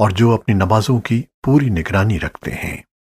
और जो अपनी नमाजों की पूरी निगरानी रखते हैं।